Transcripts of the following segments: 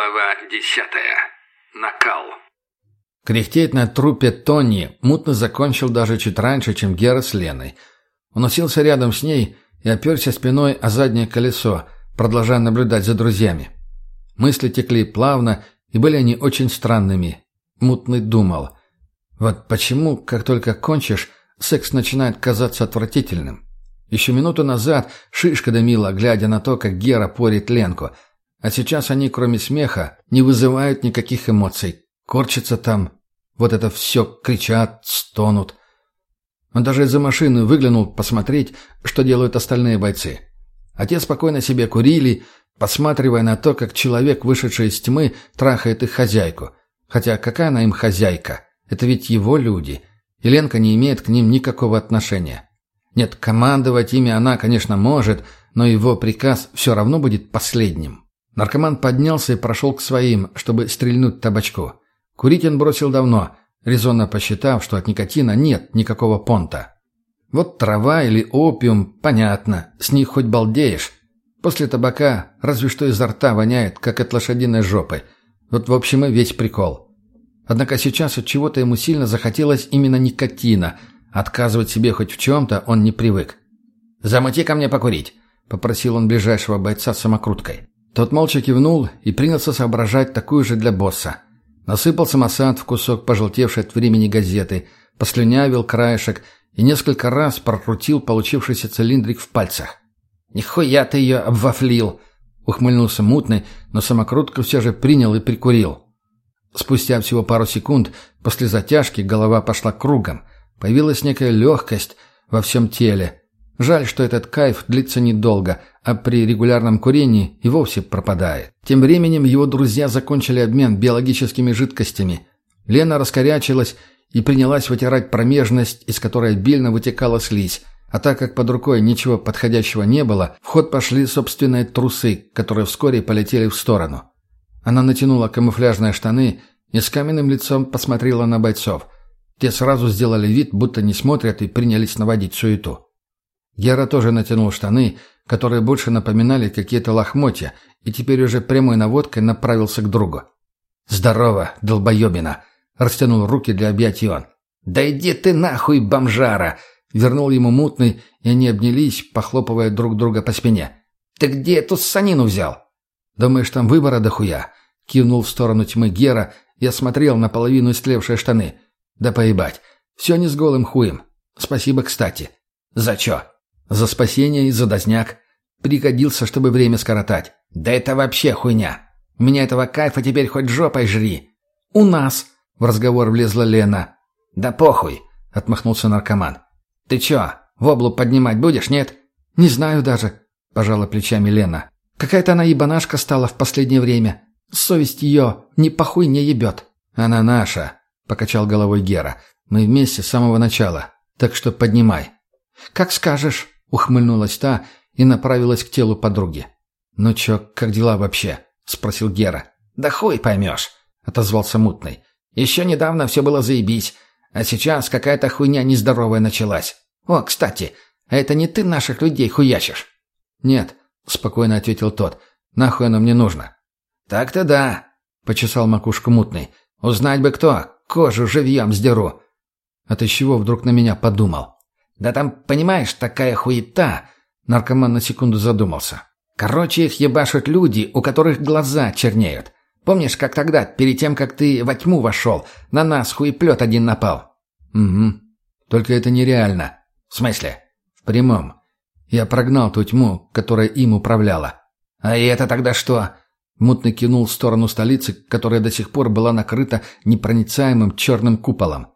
Глава десятая. Накал. Кряхтеть на трупе Тони мутно закончил даже чуть раньше, чем Гера с Леной. Он уселся рядом с ней и оперся спиной о заднее колесо, продолжая наблюдать за друзьями. Мысли текли плавно, и были они очень странными. Мутный думал. Вот почему, как только кончишь, секс начинает казаться отвратительным. Еще минуту назад шишка дымила, глядя на то, как Гера порит Ленку – а сейчас они, кроме смеха, не вызывают никаких эмоций. Корчатся там. Вот это все кричат, стонут. Он даже из-за машины выглянул посмотреть, что делают остальные бойцы. А те спокойно себе курили, посматривая на то, как человек, вышедший из тьмы, трахает их хозяйку. Хотя какая она им хозяйка? Это ведь его люди. Еленка не имеет к ним никакого отношения. Нет, командовать ими она, конечно, может, но его приказ все равно будет последним. Наркоман поднялся и прошел к своим, чтобы стрельнуть табачку. Курить он бросил давно, резонно посчитав, что от никотина нет никакого понта. Вот трава или опиум, понятно, с них хоть балдеешь. После табака разве что изо рта воняет, как от лошадиной жопы. Вот в общем и весь прикол. Однако сейчас от чего-то ему сильно захотелось именно никотина. Отказывать себе хоть в чем-то он не привык. «Замути ко мне покурить», — попросил он ближайшего бойца самокруткой. Тот молча кивнул и принялся соображать такую же для босса. Насыпал самосад в кусок пожелтевшей от времени газеты, послюнявил краешек и несколько раз прокрутил получившийся цилиндрик в пальцах. «Нихуя ты ее обвафлил!» Ухмыльнулся мутный, но самокрутку все же принял и прикурил. Спустя всего пару секунд после затяжки голова пошла кругом. Появилась некая легкость во всем теле, Жаль, что этот кайф длится недолго, а при регулярном курении и вовсе пропадает. Тем временем его друзья закончили обмен биологическими жидкостями. Лена раскорячилась и принялась вытирать промежность, из которой обильно вытекала слизь. А так как под рукой ничего подходящего не было, в ход пошли собственные трусы, которые вскоре полетели в сторону. Она натянула камуфляжные штаны и с каменным лицом посмотрела на бойцов. Те сразу сделали вид, будто не смотрят и принялись наводить суету. Гера тоже натянул штаны, которые больше напоминали какие-то лохмотья, и теперь уже прямой наводкой направился к другу. «Здорово, долбоебина!» — растянул руки для объятий он. «Да иди ты нахуй, бомжара!» — вернул ему мутный, и они обнялись, похлопывая друг друга по спине. «Ты где эту санину взял?» «Думаешь, там выбора дохуя?» — кивнул в сторону тьмы Гера и осмотрел наполовину истлевшие штаны. «Да поебать. Все не с голым хуем. Спасибо, кстати». «За чё?» За спасение и за дозняк. Пригодился, чтобы время скоротать. Да это вообще хуйня. У меня этого кайфа теперь хоть жопой жри. У нас, в разговор влезла Лена. Да похуй, отмахнулся наркоман. Ты чё, воблу поднимать будешь, нет? Не знаю даже, пожала плечами Лена. Какая-то она ебанашка стала в последнее время. Совесть ее ни похуй не ебет. Она наша, покачал головой Гера. Мы вместе с самого начала. Так что поднимай. Как скажешь. Ухмыльнулась та и направилась к телу подруги. «Ну чё, как дела вообще?» — спросил Гера. «Да хуй поймешь», — отозвался мутный. «Еще недавно все было заебись, а сейчас какая-то хуйня нездоровая началась. О, кстати, а это не ты наших людей хуячишь?» «Нет», — спокойно ответил тот. «Нахуй оно мне нужно?» «Так-то да», — почесал макушку мутный. «Узнать бы кто, кожу живьем сдеру». «А ты чего вдруг на меня подумал?» «Да там, понимаешь, такая хуета!» Наркоман на секунду задумался. «Короче, их ебашут люди, у которых глаза чернеют. Помнишь, как тогда, перед тем, как ты во тьму вошел, на нас хуеплет один напал?» «Угу. Только это нереально». «В смысле?» «В прямом. Я прогнал ту тьму, которая им управляла». «А это тогда что?» Мутный кинул в сторону столицы, которая до сих пор была накрыта непроницаемым черным куполом.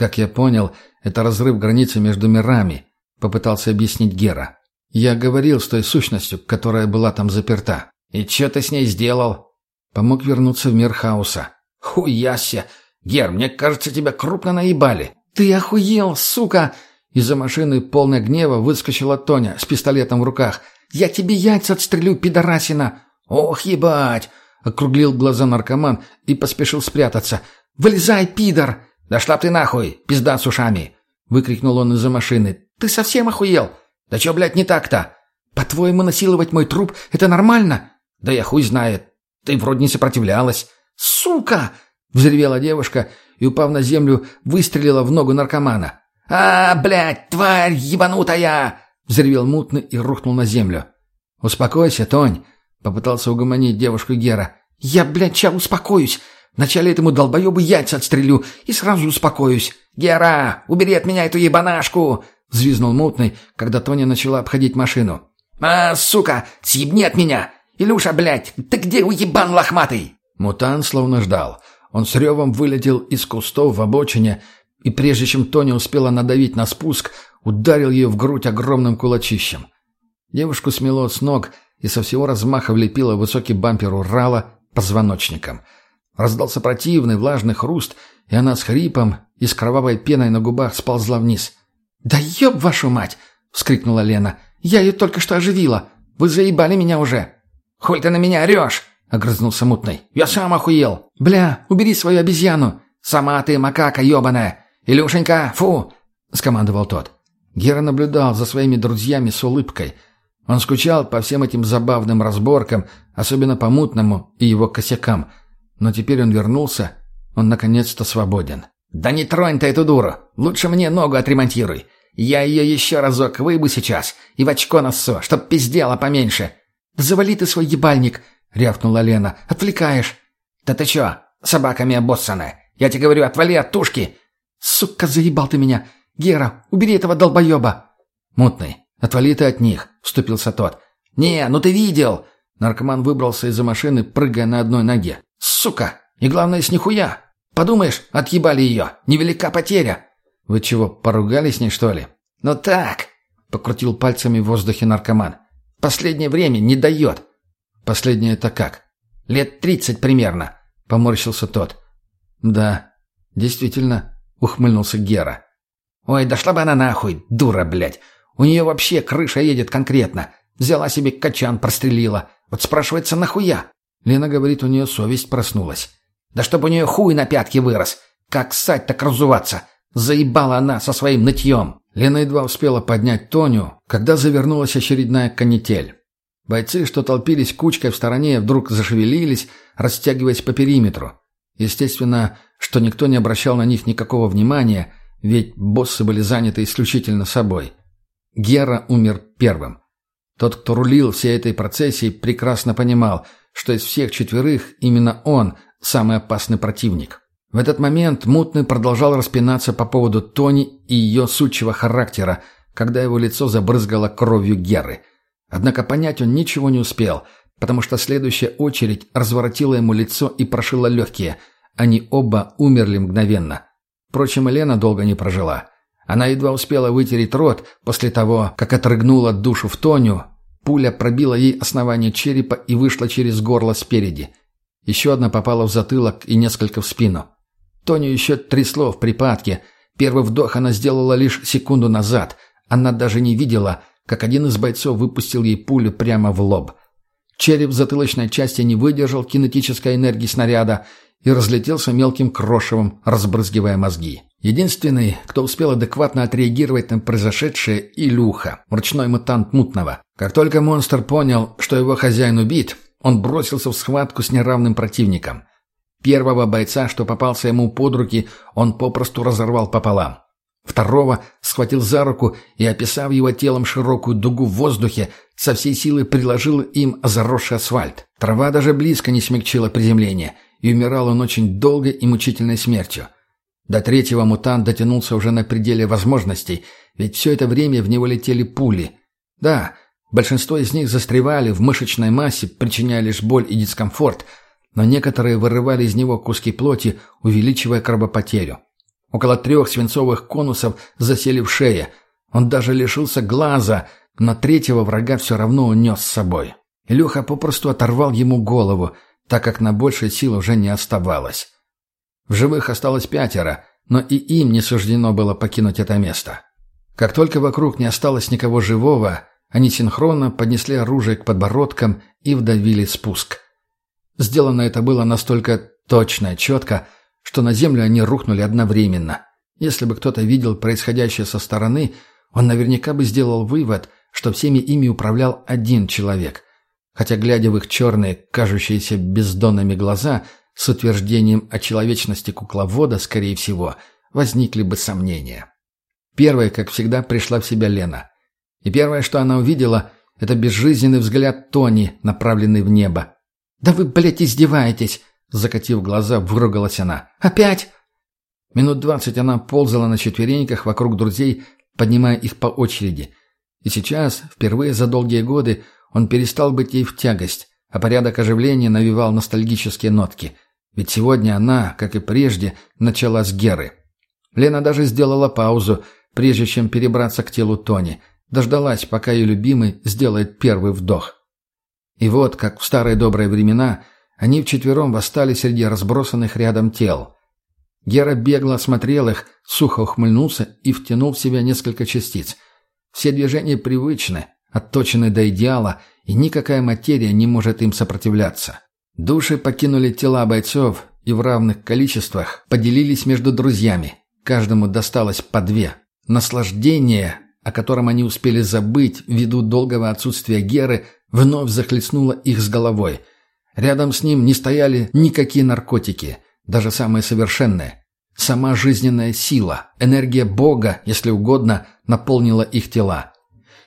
Как я понял, это разрыв границы между мирами, попытался объяснить Гера. Я говорил с той сущностью, которая была там заперта. И что ты с ней сделал? Помог вернуться в мир хаоса. Хуяся! Гер, мне кажется, тебя крупно наебали. Ты охуел, сука! Из-за машины, полной гнева, выскочила Тоня с пистолетом в руках. «Я тебе яйца отстрелю, пидорасина!» «Ох, ебать!» — округлил глаза наркоман и поспешил спрятаться. «Вылезай, пидор!» «Да шла ты нахуй, пизда с ушами!» — выкрикнул он из-за машины. «Ты совсем охуел? Да чё, блядь, не так-то? По-твоему, насиловать мой труп — это нормально?» «Да я хуй знает. Ты вроде не сопротивлялась». «Сука!» — взревела девушка и, упав на землю, выстрелила в ногу наркомана. «А, блядь, тварь ебанутая!» — взревел мутный и рухнул на землю. «Успокойся, Тонь!» — попытался угомонить девушку Гера. «Я, блядь, ща успокоюсь. Вначале этому долбоебу яйца отстрелю и сразу успокоюсь. Гера, убери от меня эту ебанашку!» — взвизнул мутный, когда Тоня начала обходить машину. «А, сука, съебни от меня! Илюша, блядь, ты где уебан лохматый?» Мутант словно ждал. Он с ревом вылетел из кустов в обочине, и прежде чем Тоня успела надавить на спуск, ударил ее в грудь огромным кулачищем. Девушку смело с ног и со всего размаха влепила высокий бампер Урала позвоночником. Раздался противный влажный хруст, и она с хрипом и с кровавой пеной на губах сползла вниз. «Да еб вашу мать!» — вскрикнула Лена. «Я ее только что оживила! Вы заебали меня уже!» «Холь ты на меня орешь!» — огрызнулся мутный. «Я сам охуел!» «Бля, убери свою обезьяну!» «Сама ты макака ебаная! Илюшенька, фу!» — скомандовал тот. Гера наблюдал за своими друзьями с улыбкой. Он скучал по всем этим забавным разборкам, особенно по мутному и его косякам. Но теперь он вернулся, он наконец-то свободен. «Да не тронь ты эту дуру! Лучше мне ногу отремонтируй! Я ее еще разок выебу сейчас и в очко носу, чтоб пиздела поменьше!» «Завали ты свой ебальник!» — рявкнула Лена. «Отвлекаешь!» «Да ты че, собаками обоссанная? Я тебе говорю, отвали от тушки!» «Сука, заебал ты меня! Гера, убери этого долбоеба!» «Мутный, отвали ты от них!» — вступился тот. «Не, ну ты видел!» Наркоман выбрался из-за машины, прыгая на одной ноге. «Сука! И главное, с нихуя! Подумаешь, отъебали ее! Невелика потеря!» «Вы чего, поругались с ней, что ли?» «Ну так!» — покрутил пальцами в воздухе наркоман. «Последнее время не дает!» «Последнее это как?» «Лет тридцать примерно!» — поморщился тот. «Да, действительно», — ухмыльнулся Гера. «Ой, дошла бы она нахуй, дура, блядь! У нее вообще крыша едет конкретно. Взяла себе качан, прострелила. Вот спрашивается, нахуя?» Лена говорит, у нее совесть проснулась. «Да чтобы у нее хуй на пятке вырос! Как ссать так разуваться! Заебала она со своим нытьем!» Лена едва успела поднять Тоню, когда завернулась очередная канитель. Бойцы, что толпились кучкой в стороне, вдруг зашевелились, растягиваясь по периметру. Естественно, что никто не обращал на них никакого внимания, ведь боссы были заняты исключительно собой. Гера умер первым. Тот, кто рулил всей этой процессией, прекрасно понимал, что из всех четверых именно он самый опасный противник. В этот момент Мутный продолжал распинаться по поводу Тони и ее сучьего характера, когда его лицо забрызгало кровью Геры. Однако понять он ничего не успел, потому что следующая очередь разворотила ему лицо и прошила легкие. Они оба умерли мгновенно. Впрочем, Елена долго не прожила. Она едва успела вытереть рот после того, как отрыгнула душу в Тоню. Пуля пробила ей основание черепа и вышла через горло спереди. Еще одна попала в затылок и несколько в спину. Тоню еще трясло в припадке. Первый вдох она сделала лишь секунду назад. Она даже не видела, как один из бойцов выпустил ей пулю прямо в лоб. Череп затылочной части не выдержал кинетической энергии снаряда и разлетелся мелким крошевом, разбрызгивая мозги. Единственный, кто успел адекватно отреагировать на произошедшее – Илюха, ручной мутант Мутного. Как только монстр понял, что его хозяин убит, он бросился в схватку с неравным противником. Первого бойца, что попался ему под руки, он попросту разорвал пополам. Второго схватил за руку и, описав его телом широкую дугу в воздухе, со всей силы приложил им заросший асфальт. Трава даже близко не смягчила приземление, и умирал он очень долгой и мучительной смертью. До третьего мутант дотянулся уже на пределе возможностей, ведь все это время в него летели пули. Да, большинство из них застревали в мышечной массе, причиняя лишь боль и дискомфорт, но некоторые вырывали из него куски плоти, увеличивая кровопотерю. Около трех свинцовых конусов засели в шее. Он даже лишился глаза, но третьего врага все равно унес с собой. Илюха попросту оторвал ему голову, так как на большей сил уже не оставалось. В живых осталось пятеро, но и им не суждено было покинуть это место. Как только вокруг не осталось никого живого, они синхронно поднесли оружие к подбородкам и вдавили спуск. Сделано это было настолько точно и четко, что на землю они рухнули одновременно. Если бы кто-то видел происходящее со стороны, он наверняка бы сделал вывод, что всеми ими управлял один человек. Хотя, глядя в их черные, кажущиеся бездонными глаза, с утверждением о человечности кукловода, скорее всего, возникли бы сомнения. Первой, как всегда, пришла в себя Лена. И первое, что она увидела, это безжизненный взгляд Тони, направленный в небо. «Да вы, блядь, издеваетесь!» Закатив глаза, выругалась она. «Опять?» Минут двадцать она ползала на четвереньках вокруг друзей, поднимая их по очереди. И сейчас, впервые за долгие годы, он перестал быть ей в тягость, а порядок оживления навевал ностальгические нотки. Ведь сегодня она, как и прежде, начала с Геры. Лена даже сделала паузу, прежде чем перебраться к телу Тони. Дождалась, пока ее любимый сделает первый вдох. И вот, как в старые добрые времена, они вчетвером восстали среди разбросанных рядом тел. Гера бегло осмотрел их, сухо ухмыльнулся и втянул в себя несколько частиц. Все движения привычны, отточены до идеала, и никакая материя не может им сопротивляться. Души покинули тела бойцов и в равных количествах поделились между друзьями. Каждому досталось по две. Наслаждение, о котором они успели забыть ввиду долгого отсутствия Геры, вновь захлестнуло их с головой. Рядом с ним не стояли никакие наркотики, даже самые совершенные. Сама жизненная сила, энергия Бога, если угодно, наполнила их тела.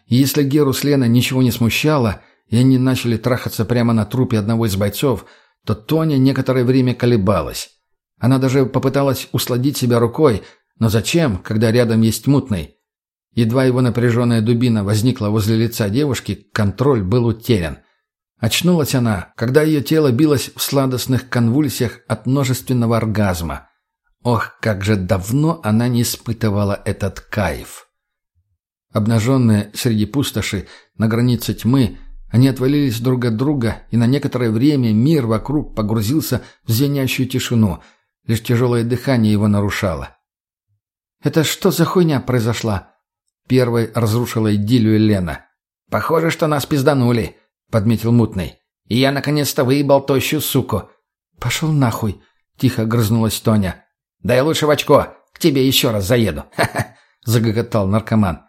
И если Геру с Леной ничего не смущало, и они начали трахаться прямо на трупе одного из бойцов, то Тоня некоторое время колебалась. Она даже попыталась усладить себя рукой, но зачем, когда рядом есть мутный? Едва его напряженная дубина возникла возле лица девушки, контроль был утерян. Очнулась она, когда ее тело билось в сладостных конвульсиях от множественного оргазма. Ох, как же давно она не испытывала этот кайф. Обнаженные среди пустоши, на границе тьмы, они отвалились друг от друга, и на некоторое время мир вокруг погрузился в звенящую тишину. Лишь тяжелое дыхание его нарушало. «Это что за хуйня произошла?» Первой разрушила идиллию Лена. «Похоже, что нас пизданули», — подметил Мутный. «И я наконец-то выебал тощую суку». «Пошел нахуй», — тихо грызнулась Тоня. «Да я лучше в очко, к тебе еще раз заеду». «Ха-ха», — загоготал наркоман.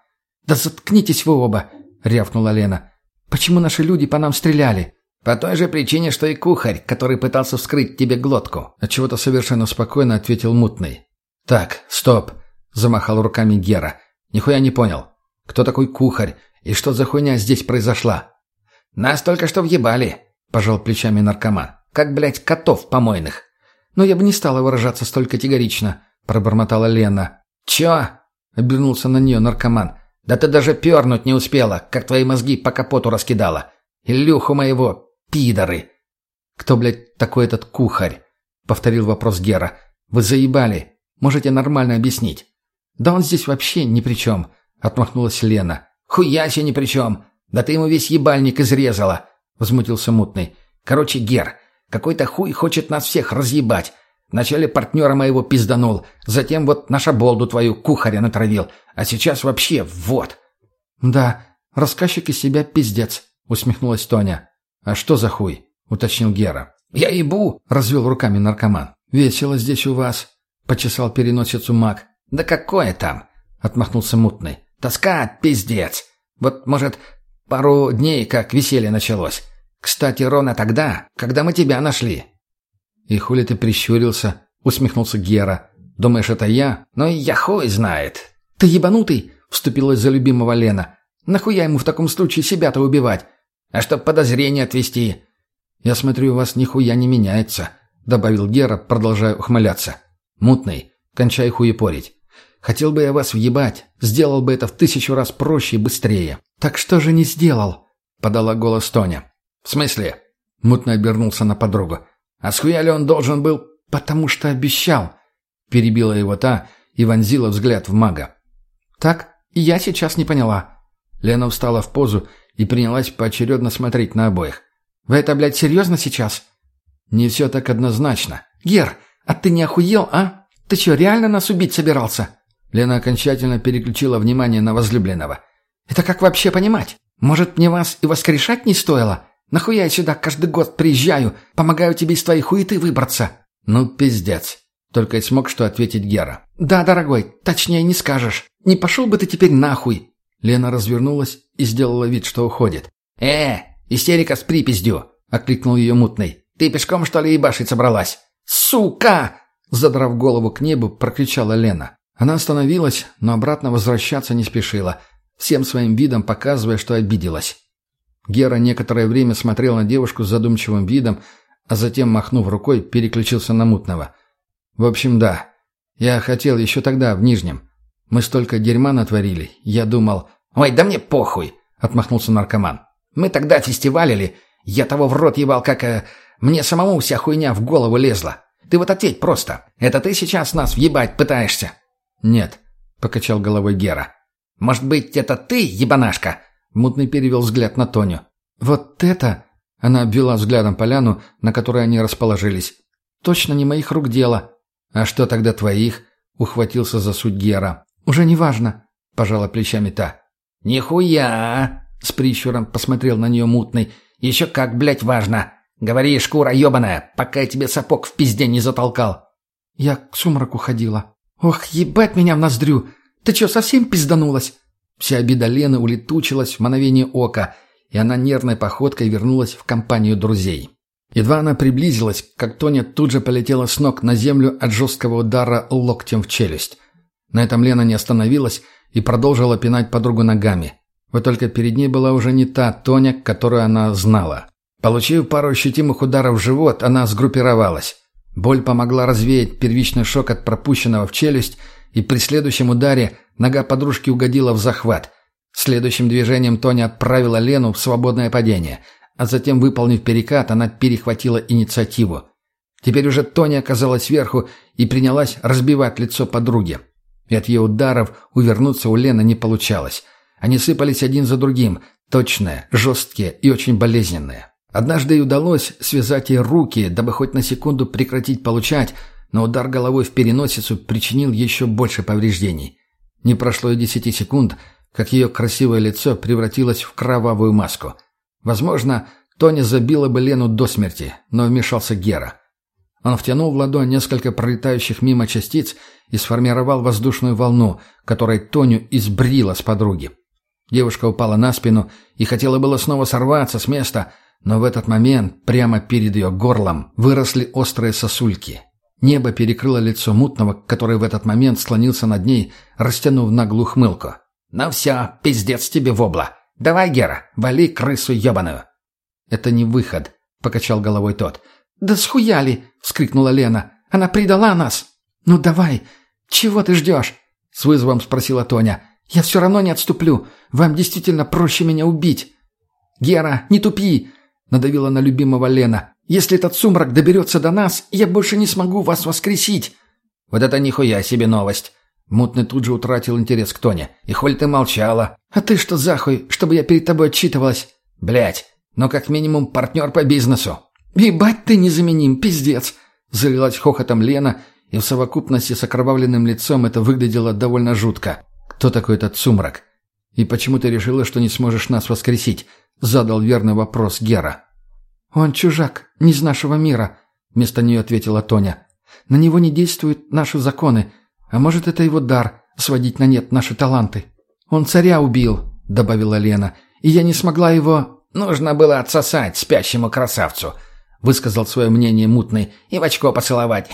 «Да заткнитесь вы оба», — рявкнула Лена. «Почему наши люди по нам стреляли?» «По той же причине, что и кухарь, который пытался вскрыть тебе глотку», — отчего-то совершенно спокойно ответил Мутный. «Так, стоп», — замахал руками Гера. «Нихуя не понял. Кто такой кухарь и что за хуйня здесь произошла?» «Нас только что въебали», — пожал плечами наркоман. «Как, блядь, котов помойных». «Но я бы не стала выражаться столь категорично», — пробормотала Лена. «Чё?» — обернулся на нее наркоман. Да ты даже пернуть не успела, как твои мозги по капоту раскидала. Илюху моего, пидоры!» «Кто, блядь, такой этот кухарь?» — повторил вопрос Гера. «Вы заебали. Можете нормально объяснить?» «Да он здесь вообще ни при чем», — отмахнулась Лена. «Хуяси ни при чем. Да ты ему весь ебальник изрезала», — возмутился Мутный. «Короче, Гер, какой-то хуй хочет нас всех разъебать. Вначале партнера моего пизданул, затем вот наша болду твою кухаря натравил, а сейчас вообще вот». «Да, рассказчик из себя пиздец», — усмехнулась Тоня. «А что за хуй?» — уточнил Гера. «Я ебу!» — развел руками наркоман. «Весело здесь у вас», — почесал переносицу маг. «Да какое там?» — отмахнулся мутный. «Тоска, пиздец! Вот, может, пару дней как веселье началось. Кстати, Рона тогда, когда мы тебя нашли». «И хули ты прищурился?» — усмехнулся Гера. «Думаешь, это я?» «Ну, я хуй знает. «Ты ебанутый?» — вступилась за любимого Лена. «Нахуя ему в таком случае себя-то убивать? А чтоб подозрение отвести?» «Я смотрю, у вас нихуя не меняется», — добавил Гера, продолжая ухмыляться. «Мутный, кончай хуепорить. Хотел бы я вас въебать, сделал бы это в тысячу раз проще и быстрее». «Так что же не сделал?» — подала голос Тоня. «В смысле?» — мутно обернулся на подругу. «А схуя ли он должен был?» «Потому что обещал», — перебила его та и вонзила взгляд в мага. «Так? Я сейчас не поняла». Лена встала в позу и принялась поочередно смотреть на обоих. «Вы это, блядь, серьезно сейчас?» «Не все так однозначно». «Гер, а ты не охуел, а? Ты что, реально нас убить собирался?» Лена окончательно переключила внимание на возлюбленного. «Это как вообще понимать? Может, мне вас и воскрешать не стоило? Нахуя я сюда каждый год приезжаю, помогаю тебе из твоей хуеты выбраться?» «Ну, пиздец. Только и смог что ответить Гера. «Да, дорогой, точнее не скажешь. Не пошел бы ты теперь нахуй!» Лена развернулась и сделала вид, что уходит. «Э, Истерика с припиздью!» — окликнул ее мутный. «Ты пешком, что ли, ебашить собралась?» «Сука!» — задрав голову к небу, прокричала Лена. Она остановилась, но обратно возвращаться не спешила, всем своим видом показывая, что обиделась. Гера некоторое время смотрел на девушку с задумчивым видом, а затем, махнув рукой, переключился на мутного. «В общем, да. Я хотел еще тогда, в Нижнем. Мы столько дерьма натворили. Я думал...» «Ой, да мне похуй!» — отмахнулся наркоман. «Мы тогда фестивалили. Я того в рот ебал, как... Э, мне самому вся хуйня в голову лезла. Ты вот ответь просто. Это ты сейчас нас въебать пытаешься?» «Нет», — покачал головой Гера. «Может быть, это ты, ебанашка?» Мутный перевел взгляд на Тоню. «Вот это...» — она обвела взглядом поляну, на которой они расположились. «Точно не моих рук дело». «А что тогда твоих?» — ухватился за суть Гера. «Уже не важно», — пожала плечами та. «Нихуя!» — с прищуром посмотрел на нее мутный. «Еще как, блядь, важно! Говори, шкура ебаная, пока я тебе сапог в пизде не затолкал!» «Я к сумраку ходила». «Ох, ебать меня в ноздрю! Ты что, совсем пизданулась?» Вся обида Лены улетучилась в мановение ока, и она нервной походкой вернулась в компанию друзей. Едва она приблизилась, как Тоня тут же полетела с ног на землю от жесткого удара локтем в челюсть. На этом Лена не остановилась и продолжила пинать подругу ногами. Вот только перед ней была уже не та Тоня, которую она знала. Получив пару ощутимых ударов в живот, она сгруппировалась. Боль помогла развеять первичный шок от пропущенного в челюсть, и при следующем ударе нога подружки угодила в захват. Следующим движением Тоня отправила Лену в свободное падение, а затем, выполнив перекат, она перехватила инициативу. Теперь уже Тоня оказалась сверху и принялась разбивать лицо подруги. И от ее ударов увернуться у Лены не получалось. Они сыпались один за другим, точные, жесткие и очень болезненные. Однажды ей удалось связать ей руки, дабы хоть на секунду прекратить получать, но удар головой в переносицу причинил еще больше повреждений. Не прошло и десяти секунд, как ее красивое лицо превратилось в кровавую маску. Возможно, Тоня забила бы Лену до смерти, но вмешался Гера. Он втянул в ладонь несколько пролетающих мимо частиц и сформировал воздушную волну, которой Тоню избрила с подруги. Девушка упала на спину и хотела было снова сорваться с места, но в этот момент прямо перед ее горлом выросли острые сосульки. Небо перекрыло лицо мутного, который в этот момент склонился над ней, растянув наглую хмылку. «Ну все, пиздец тебе вобла! Давай, Гера, вали крысу ебаную!» «Это не выход», — покачал головой тот. «Да схуяли!» — вскрикнула Лена. «Она предала нас!» «Ну давай! Чего ты ждешь?» — с вызовом спросила Тоня. «Я все равно не отступлю. Вам действительно проще меня убить». «Гера, не тупи!» — надавила на любимого Лена. «Если этот сумрак доберется до нас, я больше не смогу вас воскресить!» «Вот это нихуя себе новость!» Мутный тут же утратил интерес к Тоне. «И холь ты молчала?» «А ты что захуй, чтобы я перед тобой отчитывалась?» «Блядь, но как минимум партнер по бизнесу». «Ебать ты незаменим, пиздец!» Залилась хохотом Лена, и в совокупности с окровавленным лицом это выглядело довольно жутко. «Кто такой этот сумрак? И почему ты решила, что не сможешь нас воскресить?» Задал верный вопрос Гера. «Он чужак, не из нашего мира», — вместо нее ответила Тоня. «На него не действуют наши законы, а может, это его дар — сводить на нет наши таланты. Он царя убил», — добавила Лена, — «и я не смогла его...» «Нужно было отсосать спящему красавцу», высказал свое мнение мутный, и в очко поцеловать.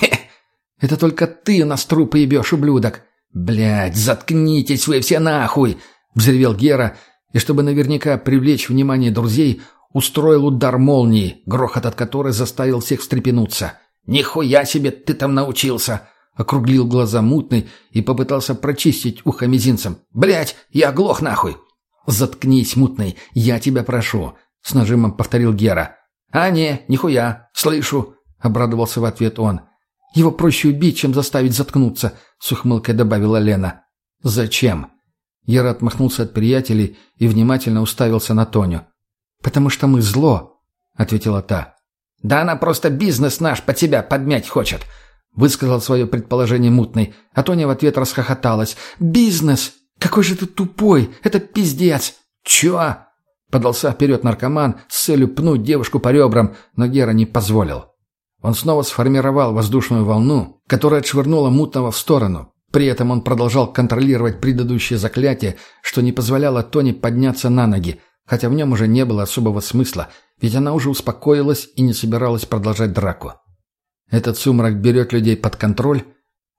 Это только ты нас трупы ебешь, ублюдок. Блядь, заткнитесь вы все нахуй, взревел Гера, и чтобы наверняка привлечь внимание друзей, устроил удар молнии, грохот от которой заставил всех встрепенуться. «Нихуя себе ты там научился!» Округлил глаза мутный и попытался прочистить ухо мизинцем. «Блядь, я оглох нахуй!» «Заткнись, мутный, я тебя прошу!» С нажимом повторил Гера. «А не, нихуя, слышу», — обрадовался в ответ он. «Его проще убить, чем заставить заткнуться», — с ухмылкой добавила Лена. «Зачем?» Яра отмахнулся от приятелей и внимательно уставился на Тоню. «Потому что мы зло», — ответила та. «Да она просто бизнес наш под себя подмять хочет», — высказал свое предположение мутный, а Тоня в ответ расхохоталась. «Бизнес! Какой же ты тупой! Это пиздец!» «Чё?» Подался вперед наркоман с целью пнуть девушку по ребрам, но Гера не позволил. Он снова сформировал воздушную волну, которая отшвырнула мутного в сторону. При этом он продолжал контролировать предыдущее заклятие, что не позволяло Тони подняться на ноги, хотя в нем уже не было особого смысла, ведь она уже успокоилась и не собиралась продолжать драку. Этот сумрак берет людей под контроль.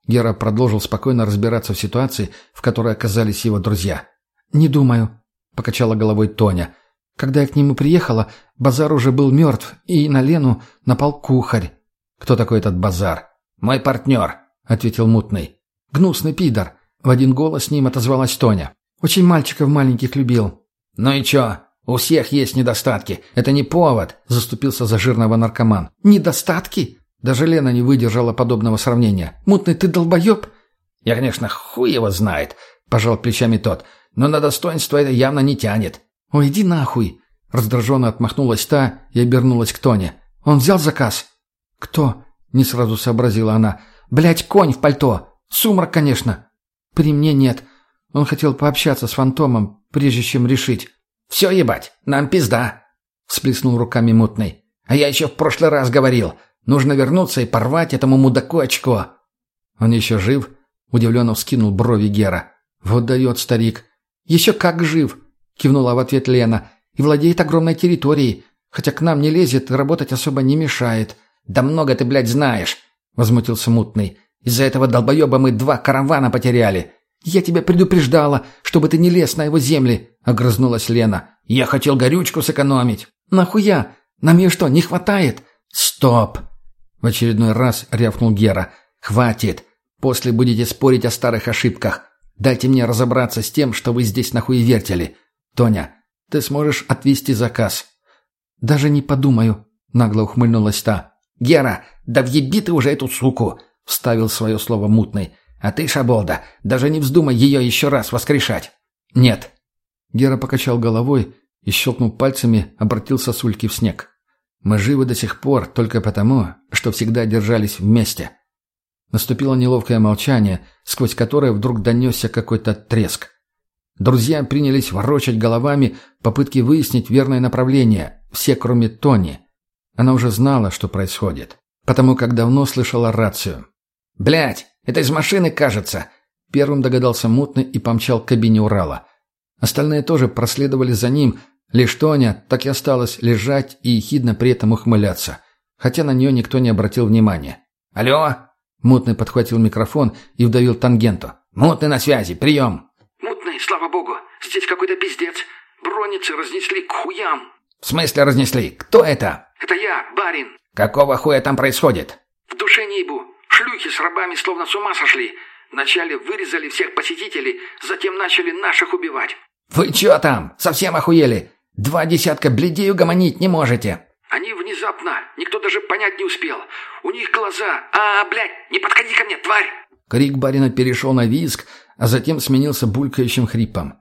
Гера продолжил спокойно разбираться в ситуации, в которой оказались его друзья. «Не думаю», — покачала головой Тоня. «Когда я к нему приехала, базар уже был мертв, и на Лену напал кухарь». «Кто такой этот базар?» «Мой партнер», — ответил мутный. «Гнусный пидор», — в один голос с ним отозвалась Тоня. «Очень мальчиков маленьких любил». «Ну и чё? У всех есть недостатки. Это не повод», — заступился за жирного наркоман. «Недостатки?» Даже Лена не выдержала подобного сравнения. «Мутный ты долбоеб?» «Я, конечно, хуй его знает», — пожал плечами тот. «Но на достоинство это явно не тянет». «Ой, иди нахуй!» Раздраженно отмахнулась та и обернулась к Тоне. «Он взял заказ?» «Кто?» — не сразу сообразила она. «Блядь, конь в пальто! Сумрак, конечно!» «При мне нет. Он хотел пообщаться с фантомом, прежде чем решить». «Все ебать, нам пизда!» — всплеснул руками мутный. «А я еще в прошлый раз говорил. Нужно вернуться и порвать этому мудаку очко». «Он еще жив?» — удивленно вскинул брови Гера. «Вот дает старик». «Еще как жив!» — кивнула в ответ Лена. «И владеет огромной территорией. Хотя к нам не лезет и работать особо не мешает». «Да много ты, блядь, знаешь!» — возмутился мутный. «Из-за этого долбоеба мы два каравана потеряли». «Я тебя предупреждала, чтобы ты не лез на его земли», — огрызнулась Лена. «Я хотел горючку сэкономить». «Нахуя? Нам ее что, не хватает?» «Стоп!» В очередной раз рявкнул Гера. «Хватит! После будете спорить о старых ошибках. Дайте мне разобраться с тем, что вы здесь нахуй вертели. Тоня, ты сможешь отвезти заказ?» «Даже не подумаю», — нагло ухмыльнулась та. «Гера, да въеби ты уже эту суку!» — вставил свое слово мутный. «А ты, Шаболда, даже не вздумай ее еще раз воскрешать!» «Нет!» Гера покачал головой и, щелкнув пальцами, обратился с ульки в снег. Мы живы до сих пор только потому, что всегда держались вместе. Наступило неловкое молчание, сквозь которое вдруг донесся какой-то треск. Друзья принялись ворочать головами в попытке выяснить верное направление, все кроме Тони. Она уже знала, что происходит, потому как давно слышала рацию. «Блядь, это из машины, кажется!» Первым догадался мутный и помчал к кабине Урала. Остальные тоже проследовали за ним, Лишь Тоня так и осталась лежать и ехидно при этом ухмыляться, хотя на нее никто не обратил внимания. «Алло!» Мутный подхватил микрофон и вдавил тангенту. «Мутный на связи, прием!» «Мутный, слава богу, здесь какой-то пиздец. Броницы разнесли к хуям». «В смысле разнесли? Кто это?» «Это я, барин». «Какого хуя там происходит?» «В душе не ебу. Шлюхи с рабами словно с ума сошли. Вначале вырезали всех посетителей, затем начали наших убивать». «Вы чё там? Совсем охуели? Два десятка бледей угомонить не можете!» «Они внезапно, никто даже понять не успел. У них глаза... А, блядь, не подходи ко мне, тварь!» Крик барина перешел на визг, а затем сменился булькающим хрипом.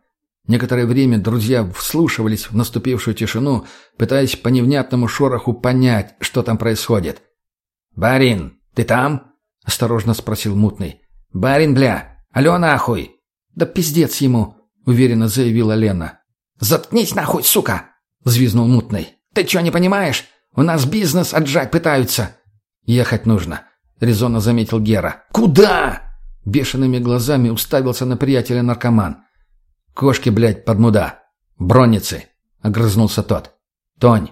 Некоторое время друзья вслушивались в наступившую тишину, пытаясь по невнятному шороху понять, что там происходит. «Барин, ты там?» — осторожно спросил мутный. «Барин, бля! Алло, нахуй!» «Да пиздец ему!» — уверенно заявила Лена. «Заткнись нахуй, сука!» — взвизнул мутный. «Ты что, не понимаешь? У нас бизнес отжать пытаются!» «Ехать нужно», — резонно заметил Гера. «Куда?» — бешеными глазами уставился на приятеля наркоман. «Кошки, блядь, под муда. Бронницы!» — огрызнулся тот. «Тонь,